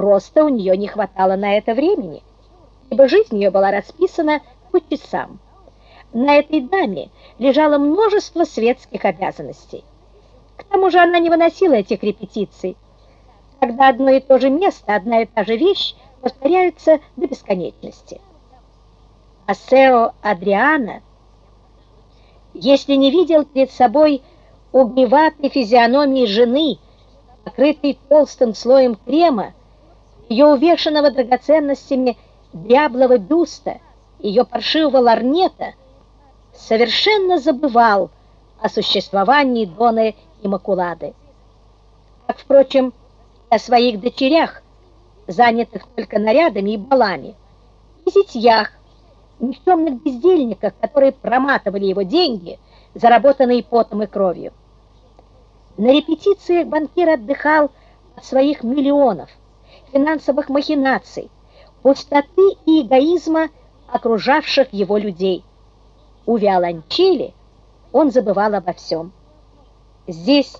просто у нее не хватало на это времени, ибо жизнь ее была расписана по часам. На этой даме лежало множество светских обязанностей. К тому же она не выносила этих репетиций, когда одно и то же место, одна и та же вещь повторяются до бесконечности. А Сео Адриана, если не видел перед собой угневатой физиономии жены, покрытой толстым слоем крема, ее увешанного драгоценностями дряблого бюста, ее паршивого ларнета, совершенно забывал о существовании Доны Имакулады. Как, впрочем, о своих дочерях, занятых только нарядами и балами, и зятьях, никчемных бездельниках, которые проматывали его деньги, заработанные потом и кровью. На репетициях банкир отдыхал от своих миллионов, финансовых махинаций, пустоты и эгоизма окружавших его людей. У Виолончели он забывал обо всем. Здесь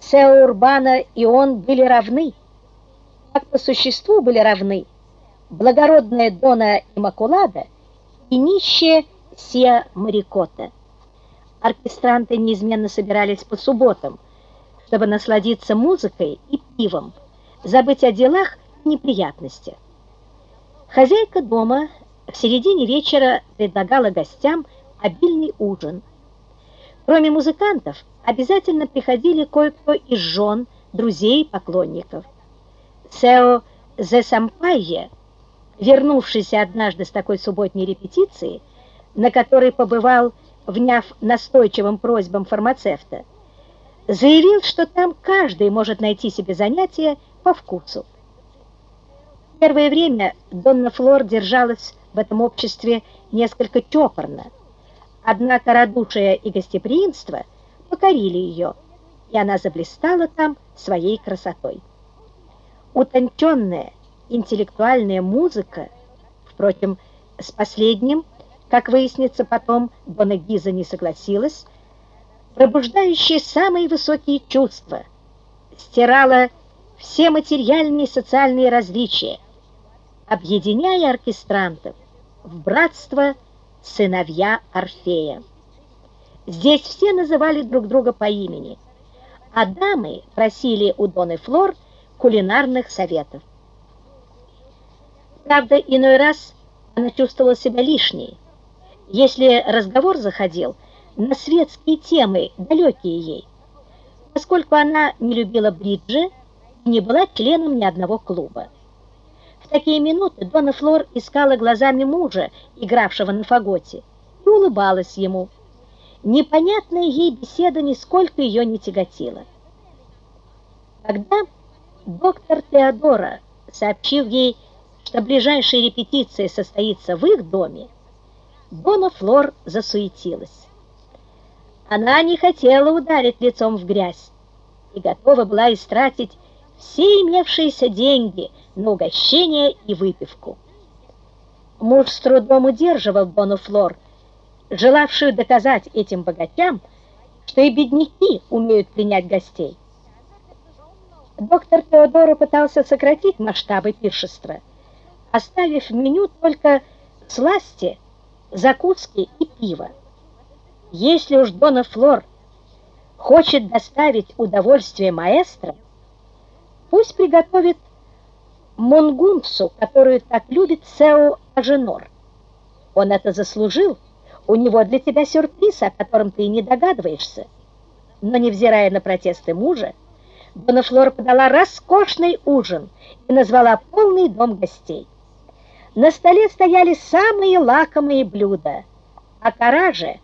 Сео Урбана и он были равны, как по существу были равны благородная Дона Имакулада и нищая Сия Марикота. Оркестранты неизменно собирались по субботам, чтобы насладиться музыкой и пивом, забыть о делах и неприятностях. Хозяйка дома в середине вечера предлагала гостям обильный ужин. Кроме музыкантов, обязательно приходили кое-кто из жен, друзей, поклонников. Сео Зесампайе, вернувшийся однажды с такой субботней репетиции, на которой побывал, вняв настойчивым просьбам фармацевта, заявил, что там каждый может найти себе занятие по вкусу. Первое время Донна Флор держалась в этом обществе несколько чопорно, однако радушие и гостеприимство покорили ее, и она заблистала там своей красотой. Утонченная интеллектуальная музыка, впрочем, с последним, как выяснится потом, Дона Гиза не согласилась, пробуждающая самые высокие чувства, стирала все материальные и социальные различия, объединяя оркестрантов в братство сыновья Орфея. Здесь все называли друг друга по имени, а дамы просили у Доны Флор кулинарных советов. Правда, иной раз она чувствовала себя лишней. Если разговор заходил на светские темы, далекие ей, поскольку она не любила бриджи и не была членом ни одного клуба. В такие минуты Дона Флор искала глазами мужа, игравшего на фаготе, и улыбалась ему. Непонятная ей беседа нисколько ее не тяготила. Когда доктор Теодора сообщил ей, что ближайшая репетиция состоится в их доме, Дона Флор засуетилась. Она не хотела ударить лицом в грязь и готова была истратить все имевшиеся деньги на угощение и выпивку. Муж с трудом удерживал Дону Флор, желавшую доказать этим богатям, что и бедняки умеют принять гостей. Доктор Теодора пытался сократить масштабы пиршества, оставив в меню только сласти, закуски и пиво. Если уж Дона Флор хочет доставить удовольствие маэстро, пусть приготовит мунгунсу, которую так любит Сео Аженор. Он это заслужил, у него для тебя сюрприз, о котором ты и не догадываешься. Но, невзирая на протесты мужа, Дона подала роскошный ужин и назвала полный дом гостей. На столе стояли самые лакомые блюда – акараже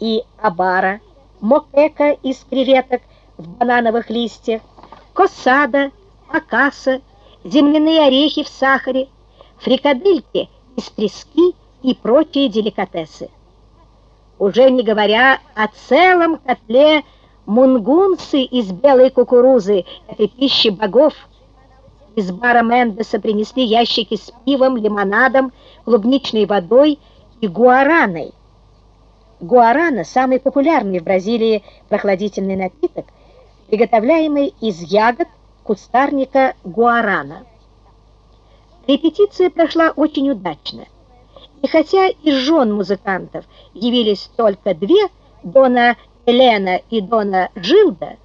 и абара, мокека из креветок в банановых листьях, косада, акаса, земляные орехи в сахаре, фрикадельки из трески и прочие деликатесы. Уже не говоря о целом котле мунгунцы из белой кукурузы, этой пищи богов – из бара Мендеса принесли ящики с пивом, лимонадом, клубничной водой и гуараной. Гуарана – самый популярный в Бразилии прохладительный напиток, приготовляемый из ягод кустарника гуарана. Репетиция прошла очень удачно. И хотя из жен музыкантов явились только две, Дона Елена и Дона Жилда,